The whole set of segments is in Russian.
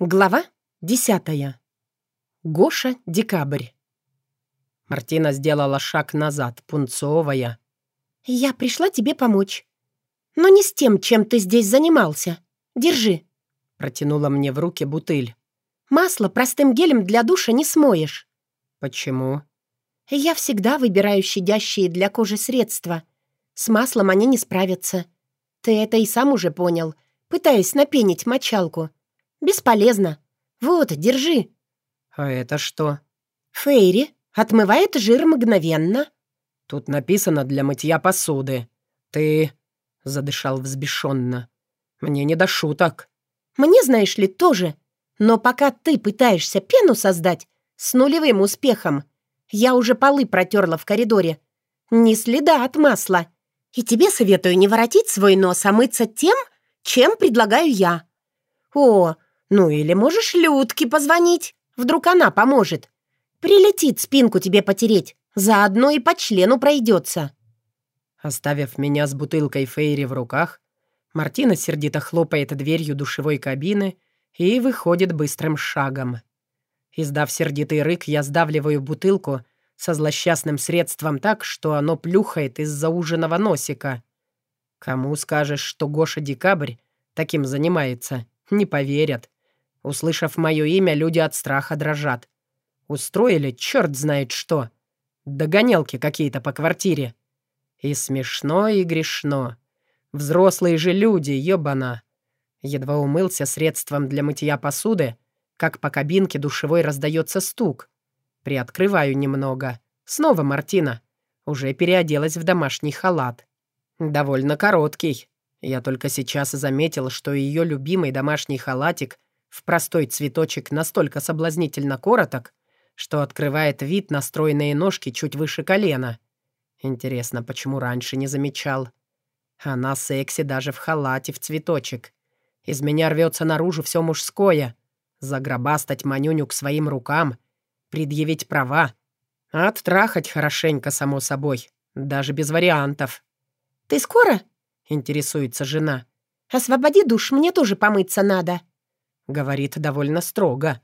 Глава десятая. Гоша, декабрь. Мартина сделала шаг назад, пунцовая. «Я пришла тебе помочь. Но не с тем, чем ты здесь занимался. Держи». Протянула мне в руки бутыль. «Масло простым гелем для душа не смоешь». «Почему?» «Я всегда выбираю щадящие для кожи средства. С маслом они не справятся. Ты это и сам уже понял, пытаясь напенить мочалку». «Бесполезно. Вот, держи». «А это что?» «Фейри. Отмывает жир мгновенно». «Тут написано для мытья посуды. Ты...» — задышал взбешенно. «Мне не до шуток». «Мне, знаешь ли, тоже. Но пока ты пытаешься пену создать с нулевым успехом, я уже полы протерла в коридоре. Ни следа от масла. И тебе советую не воротить свой нос, а мыться тем, чем предлагаю я. О, ну или можешь Людке позвонить. Вдруг она поможет. Прилетит спинку тебе потереть. Заодно и по члену пройдется». Оставив меня с бутылкой Фейри в руках, Мартина сердито хлопает дверью душевой кабины и выходит быстрым шагом. Издав сердитый рык, я сдавливаю бутылку со злосчастным средством так, что оно плюхает из зауженного носика. Кому скажешь, что Гоша Декабрь таким занимается, не поверят. Услышав мое имя, люди от страха дрожат. Устроили черт знает что. Догонялки какие-то по квартире. И смешно, и грешно. Взрослые же люди, ёбана. Едва умылся средством для мытья посуды, как по кабинке душевой раздается стук. Приоткрываю немного. Снова Мартина. Уже переоделась в домашний халат. Довольно короткий. Я только сейчас заметил, что ее любимый домашний халатик в простой цветочек настолько соблазнительно короток, что открывает вид на стройные ножки чуть выше колена. Интересно, почему раньше не замечал? Она секси даже в халате в цветочек. Из меня рвется наружу все мужское. Загробастать манюню к своим рукам, предъявить права. Оттрахать хорошенько, само собой. Даже без вариантов. «Ты скоро?» — интересуется жена. «Освободи душ, мне тоже помыться надо». Говорит довольно строго.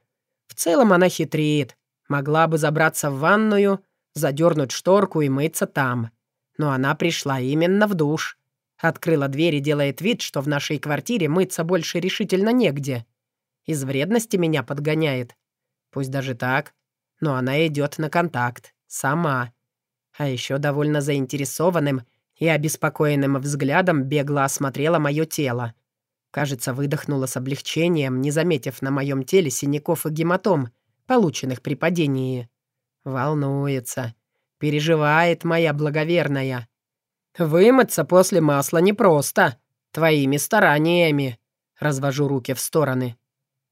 В целом она хитрит. Могла бы забраться в ванную, задернуть шторку и мыться там. Но она пришла именно в душ. Открыла дверь и делает вид, что в нашей квартире мыться больше решительно негде. Из вредности меня подгоняет. Пусть даже так. Но она идет на контакт. Сама. А еще довольно заинтересованным и обеспокоенным взглядом бегло осмотрела мое тело. Кажется, выдохнула с облегчением, не заметив на моем теле синяков и гематом, полученных при падении. Волнуется. Переживает моя благоверная. «Вымыться после масла непросто. Твоими стараниями». Развожу руки в стороны.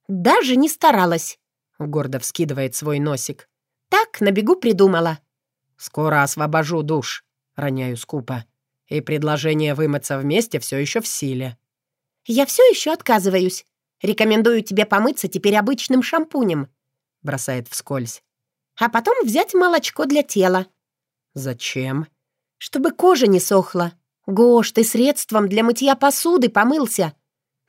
«Даже не старалась», — гордо вскидывает свой носик. «Так, на бегу придумала». «Скоро освобожу душ», — роняю скупо. «И предложение вымыться вместе все еще в силе». «Я все еще отказываюсь. Рекомендую тебе помыться теперь обычным шампунем», — бросает вскользь. «А потом взять молочко для тела». «Зачем?» «Чтобы кожа не сохла. Гош, ты средством для мытья посуды помылся.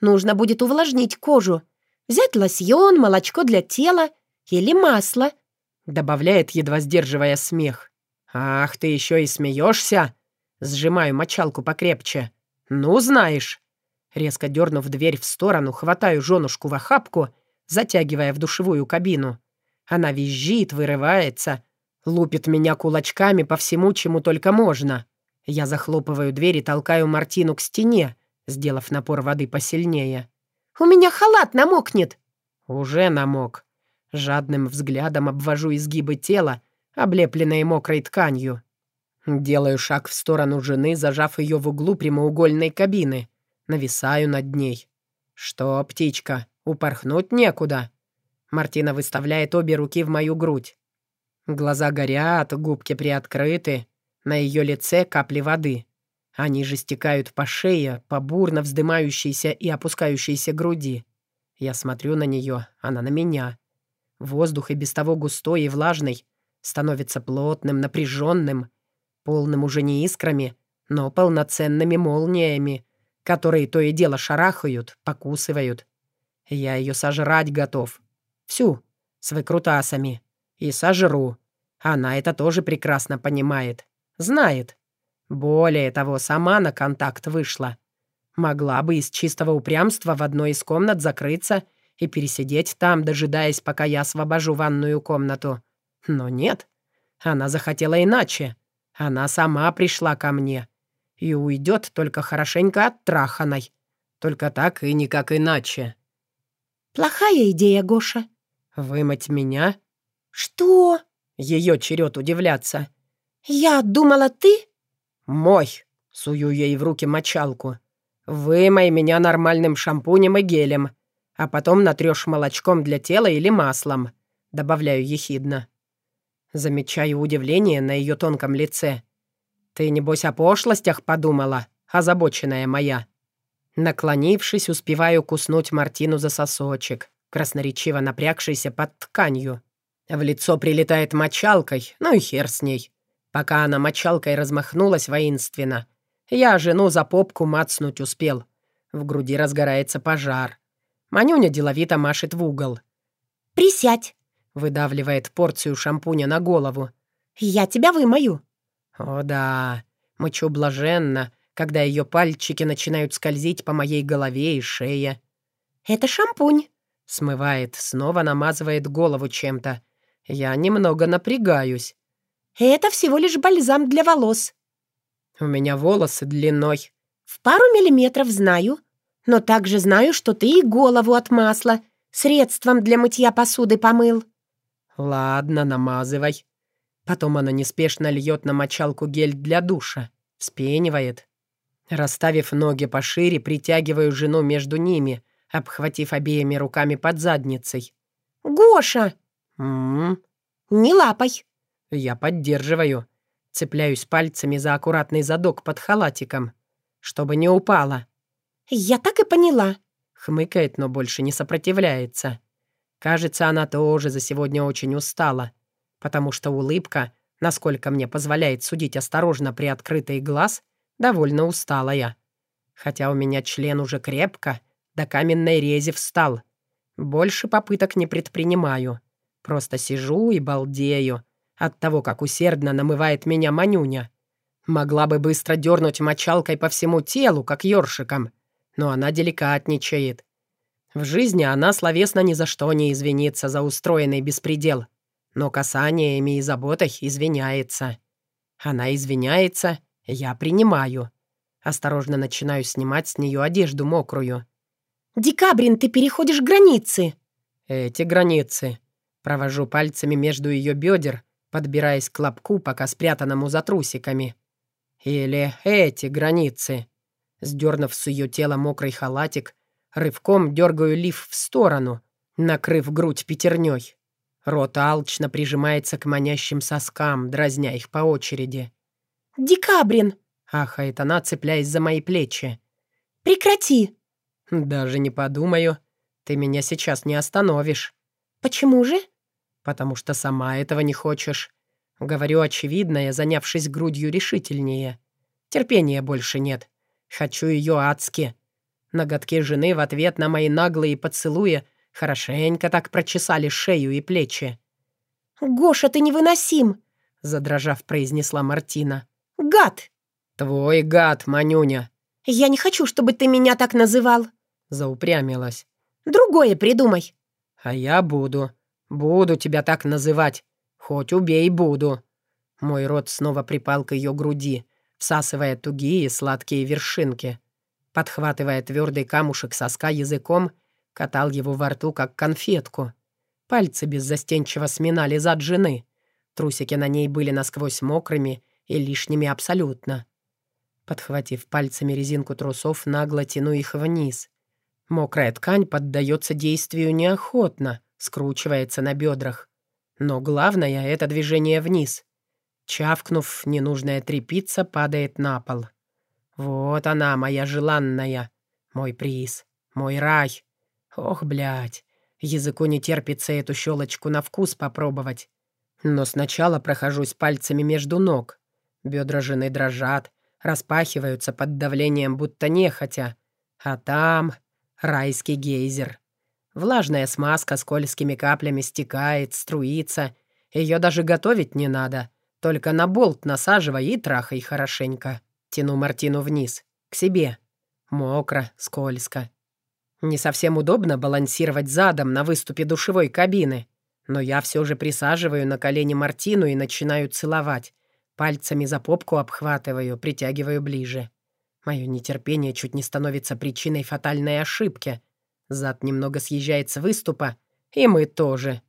Нужно будет увлажнить кожу. Взять лосьон, молочко для тела или масло», — добавляет, едва сдерживая смех. «Ах, ты еще и смеешься?» Сжимаю мочалку покрепче. «Ну, знаешь». Резко дернув дверь в сторону, хватаю женушку в охапку, затягивая в душевую кабину. Она визжит, вырывается, лупит меня кулачками по всему, чему только можно. Я захлопываю дверь и толкаю Мартину к стене, сделав напор воды посильнее. «У меня халат намокнет!» «Уже намок». Жадным взглядом обвожу изгибы тела, облепленные мокрой тканью. Делаю шаг в сторону жены, зажав ее в углу прямоугольной кабины — Нависаю над ней. «Что, птичка, упорхнуть некуда?» Мартина выставляет обе руки в мою грудь. Глаза горят, губки приоткрыты. На ее лице капли воды. Они же стекают по шее, по бурно вздымающейся и опускающейся груди. Я смотрю на нее, она на меня. Воздух и без того густой и влажный становится плотным, напряженным, полным уже не искрами, но полноценными молниями, которые то и дело шарахают, покусывают. Я ее сожрать готов. Всю, с выкрутасами. И сожру. Она это тоже прекрасно понимает. Знает. Более того, сама на контакт вышла. Могла бы из чистого упрямства в одной из комнат закрыться и пересидеть там, дожидаясь, пока я освобожу ванную комнату. Но нет. Она захотела иначе. Она сама пришла ко мне. И уйдет только хорошенько оттраханной. Только так и никак иначе. «Плохая идея, Гоша». «Вымыть меня?» «Что?» Ее черед удивляться. «Я думала, ты...» «Мой!» — сую ей в руки мочалку. «Вымой меня нормальным шампунем и гелем, а потом натрешь молочком для тела или маслом», — добавляю ехидно. Замечаю удивление на ее тонком лице. «Ты, небось, о пошлостях подумала, озабоченная моя?» Наклонившись, успеваю куснуть Мартину за сосочек, красноречиво напрягшийся под тканью. В лицо прилетает мочалкой, ну и хер с ней. Пока она мочалкой размахнулась воинственно, я жену за попку мацнуть успел. В груди разгорается пожар. Манюня деловито машет в угол. «Присядь!» — выдавливает порцию шампуня на голову. «Я тебя вымою!» О да, мычу блаженно, когда ее пальчики начинают скользить по моей голове и шее. «Это шампунь!» — смывает, снова намазывает голову чем-то. Я немного напрягаюсь. «Это всего лишь бальзам для волос». «У меня волосы длиной». «В пару миллиметров знаю. Но также знаю, что ты и голову от масла средством для мытья посуды помыл». «Ладно, намазывай». Потом она неспешно льет на мочалку гель для душа. Вспенивает. Расставив ноги пошире, притягиваю жену между ними, обхватив обеими руками под задницей. «Гоша!» «М-м-м». «Не лапай!» Я поддерживаю. Цепляюсь пальцами за аккуратный задок под халатиком, чтобы не упала. «Я так и поняла», — хмыкает, но больше не сопротивляется. Кажется, она тоже за сегодня очень устала, потому что улыбка, насколько мне позволяет судить осторожно при открытый глаз, довольно усталая. Хотя у меня член уже крепко, до каменной рези встал. Больше попыток не предпринимаю. Просто сижу и балдею от того, как усердно намывает меня манюня. Могла бы быстро дернуть мочалкой по всему телу, как ёршиком, но она деликатничает. В жизни она словесно ни за что не извинится за устроенный беспредел, но касаниями и заботой извиняется. Она извиняется, я принимаю. Осторожно начинаю снимать с нее одежду мокрую. «Декабрин, ты переходишь границы!» «Эти границы», Провожу пальцами между ее бедер, подбираясь к лобку, пока спрятанному за трусиками. Или эти границы. Сдернув с ее тела мокрый халатик, рывком дергаю лиф в сторону, накрыв грудь пятерней. Рот алчно прижимается к манящим соскам, дразня их по очереди. «Декабрин!» — ахает она, цепляясь за мои плечи. «Прекрати!» «Даже не подумаю. Ты меня сейчас не остановишь». «Почему же?» «Потому что сама этого не хочешь. Говорю очевидное, занявшись грудью решительнее. Терпения больше нет. Хочу ее адски». Ноготки жены в ответ на мои наглые поцелуи хорошенько так прочесали шею и плечи. «Гоша, ты невыносим!» — задрожав, произнесла Мартина. «Гад!» «Твой гад, Манюня!» «Я не хочу, чтобы ты меня так называл!» Заупрямилась. «Другое придумай!» «А я буду. Буду тебя так называть. Хоть убей, буду». Мой рот снова припал к ее груди, всасывая тугие сладкие вершинки. Подхватывая твердый камушек соска языком, катал его во рту, как конфетку. Пальцы беззастенчиво сминали зад жены. Трусики на ней были насквозь мокрыми и лишними абсолютно. Подхватив пальцами резинку трусов, нагло тяну их вниз. Мокрая ткань поддается действию неохотно, скручивается на бедрах. Но главное — это движение вниз. Чавкнув, ненужная трепица падает на пол. Вот она, моя желанная, мой приз, мой рай. Ох, блядь, языку не терпится эту щелочку на вкус попробовать. Но сначала прохожусь пальцами между ног. Бедра жены дрожат, распахиваются под давлением, будто нехотя. А там Райский гейзер. Влажная смазка скользкими каплями стекает, струится. Ее даже готовить не надо. Только на болт насаживай и трахай хорошенько. Тяну Мартину вниз, к себе. Мокро, скользко. Не совсем удобно балансировать задом на выступе душевой кабины, но я все же присаживаю на колени Мартину и начинаю целовать. Пальцами за попку обхватываю, притягиваю ближе. Мое нетерпение чуть не становится причиной фатальной ошибки. Зад немного съезжает с выступа, и мы тоже.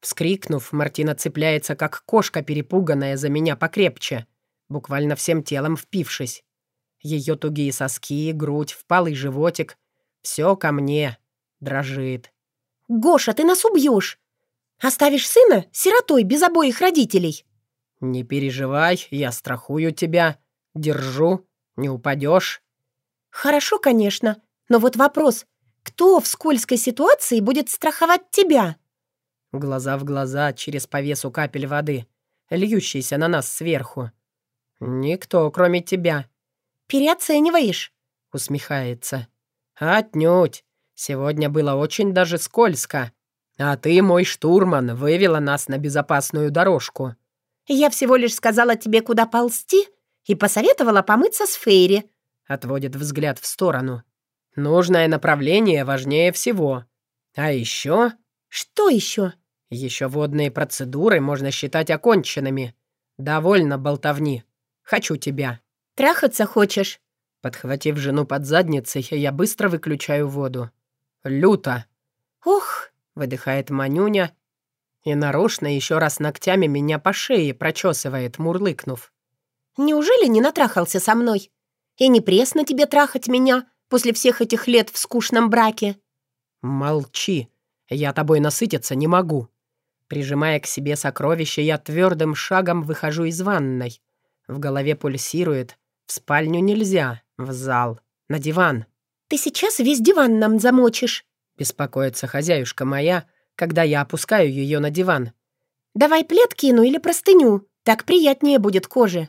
Вскрикнув, Мартина цепляется, как кошка, перепуганная за меня покрепче, буквально всем телом впившись. Ее тугие соски, грудь, впалый животик — все ко мне. Дрожит. «Гоша, ты нас убьешь! Оставишь сына сиротой без обоих родителей!» «Не переживай, я страхую тебя. Держу. Не упадешь?» «Хорошо, конечно. Но вот вопрос. Кто в скользкой ситуации будет страховать тебя?» Глаза в глаза через повесу капель воды, льющейся на нас сверху. «Никто, кроме тебя». «Переоцениваешь?» — усмехается. «Отнюдь. Сегодня было очень даже скользко. А ты, мой штурман, вывела нас на безопасную дорожку». «Я всего лишь сказала тебе, куда ползти, и посоветовала помыться с Фейри», — отводит взгляд в сторону. «Нужное направление важнее всего. А еще...» «Что еще?» «Еще водные процедуры можно считать оконченными. Довольно болтовни. Хочу тебя». «Трахаться хочешь?» Подхватив жену под задницей, я быстро выключаю воду. «Люто!» «Ох!» — выдыхает Манюня и нарочно еще раз ногтями меня по шее прочесывает, мурлыкнув. «Неужели не натрахался со мной? И не пресно тебе трахать меня после всех этих лет в скучном браке?» «Молчи. Я тобой насытиться не могу». Прижимая к себе сокровище, я твердым шагом выхожу из ванной. В голове пульсирует. В спальню нельзя. В зал. На диван. «Ты сейчас весь диван нам замочишь», — беспокоится хозяюшка моя, когда я опускаю ее на диван. «Давай плед кину или простыню. Так приятнее будет коже».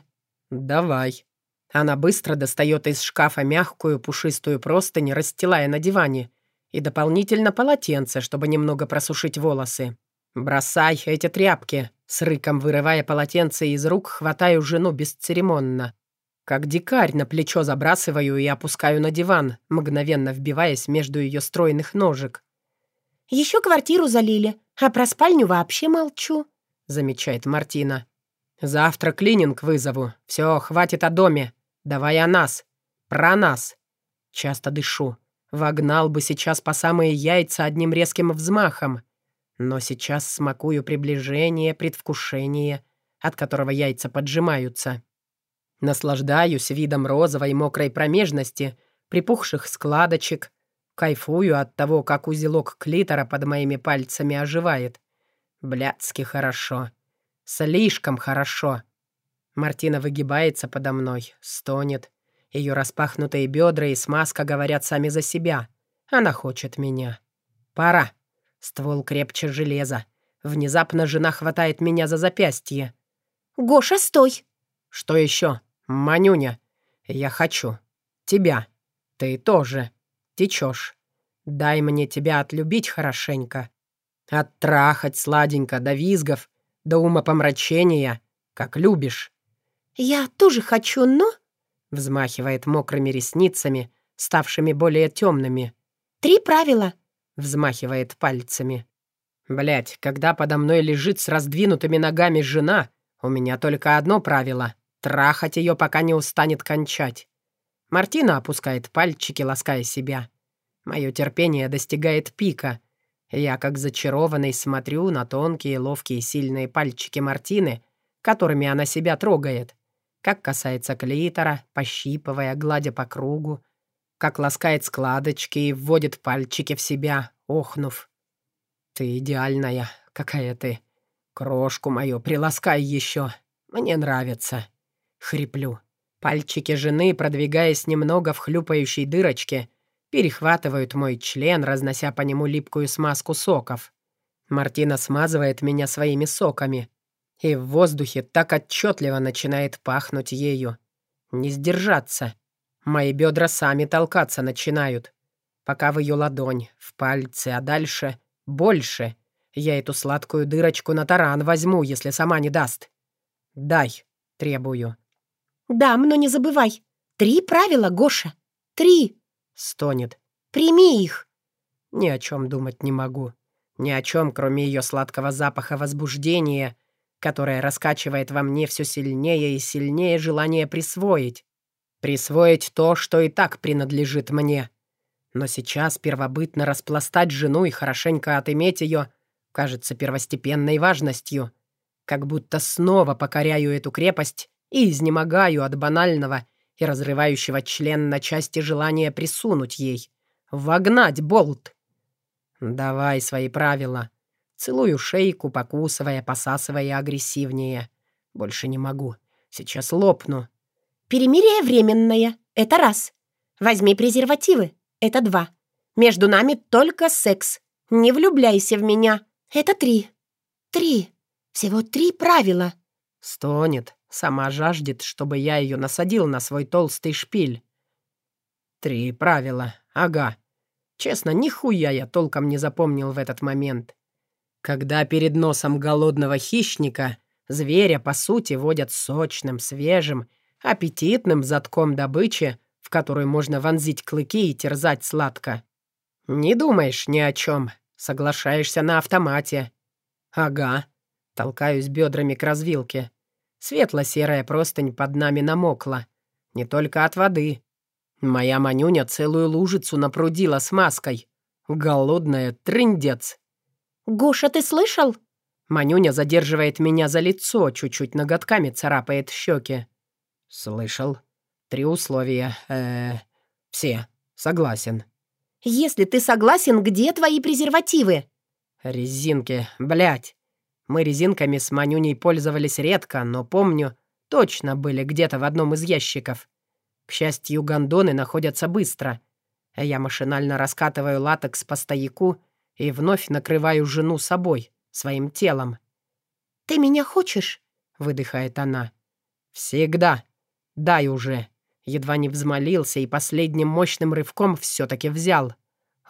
«Давай». Она быстро достает из шкафа мягкую пушистую простынь, расстилая на диване, и дополнительно полотенце, чтобы немного просушить волосы. «Бросай эти тряпки!» С рыком вырывая полотенце из рук, хватаю жену бесцеремонно. Как дикарь на плечо забрасываю и опускаю на диван, мгновенно вбиваясь между ее стройных ножек. «Еще квартиру залили, а про спальню вообще молчу», — замечает Мартина. «Завтра клининг вызову. Все, хватит о доме. Давай о нас. Про нас». Часто дышу. Вогнал бы сейчас по самые яйца одним резким взмахом. Но сейчас смакую приближение, предвкушение, от которого яйца поджимаются. Наслаждаюсь видом розовой мокрой промежности, припухших складочек. Кайфую от того, как узелок клитора под моими пальцами оживает. Блядски хорошо. Слишком хорошо. Мартина выгибается подо мной, стонет. Ее распахнутые бедра и смазка говорят сами за себя. Она хочет меня. Пора. Ствол крепче железа. Внезапно жена хватает меня за запястье. «Гоша, стой!» «Что еще? Манюня, я хочу. Тебя. Ты тоже. Течешь. Дай мне тебя отлюбить хорошенько. Оттрахать сладенько до визгов, до умопомрачения, как любишь». «Я тоже хочу, но...» Взмахивает мокрыми ресницами, ставшими более темными. «Три правила взмахивает пальцами. Блять, когда подо мной лежит с раздвинутыми ногами жена, у меня только одно правило — трахать ее, пока не устанет кончать. Мартина опускает пальчики, лаская себя. Мое терпение достигает пика. Я, как зачарованный, смотрю на тонкие, ловкие, сильные пальчики Мартины, которыми она себя трогает. Как касается клитора, пощипывая, гладя по кругу, как ласкает складочки и вводит пальчики в себя, охнув. «Ты идеальная, какая ты. Крошку мою приласкай еще. Мне нравится». Хриплю. Пальчики жены, продвигаясь немного в хлюпающей дырочке, перехватывают мой член, разнося по нему липкую смазку соков. Мартина смазывает меня своими соками, и в воздухе так отчетливо начинает пахнуть ею. Не сдержаться. Мои бедра сами толкаться начинают. пока в ее ладонь, в пальцы, а дальше больше. Я эту сладкую дырочку на таран возьму, если сама не даст. Дай, требую. «Дам, но не забывай. Три правила, Гоша. Три!» Стонет. «Прими их!» Ни о чем думать не могу. Ни о чем, кроме ее сладкого запаха возбуждения, которое раскачивает во мне все сильнее и сильнее желание присвоить. Присвоить то, что и так принадлежит мне. Но сейчас первобытно распластать жену и хорошенько отыметь ее кажется первостепенной важностью. Как будто снова покоряю эту крепость и изнемогаю от банального и разрывающего член на части желания присунуть ей. Вогнать болт. Давай свои правила. Целую шейку, покусывая, посасывая агрессивнее. Больше не могу. Сейчас лопну. «Перемирие временное. Это раз. Возьми презервативы. Это два. Между нами только секс. Не влюбляйся в меня. Это три. Три. Всего три правила». Стонет. Сама жаждет, чтобы я ее насадил на свой толстый шпиль. Три правила. Ага. Честно, нихуя я толком не запомнил в этот момент. Когда перед носом голодного хищника зверя, по сути, водят сочным, свежим, аппетитным затком добычи, в которую можно вонзить клыки и терзать сладко. Не думаешь ни о чем, соглашаешься на автомате. Ага. Толкаюсь бедрами к развилке. Светло-серая простынь под нами намокла. Не только от воды. Моя манюня целую лужицу напрудила с маской. Голодная, трындец. «Гоша, ты слышал?» Манюня задерживает меня за лицо, чуть-чуть ноготками царапает щеки. «Слышал. Три условия. Э, -э все. Согласен». «Если ты согласен, где твои презервативы?» «Резинки. Блядь. Мы резинками с Манюней пользовались редко, но помню, точно были где-то в одном из ящиков. К счастью, гондоны находятся быстро. Я машинально раскатываю латекс по стояку и вновь накрываю жену собой, своим телом. «Ты меня хочешь?» — выдыхает она. «Всегда. Дай уже». Едва не взмолился и последним мощным рывком все-таки взял.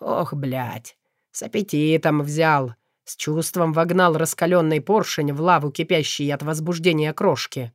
Ох, блядь. С аппетитом взял. С чувством вогнал раскаленный поршень в лаву, кипящей от возбуждения крошки.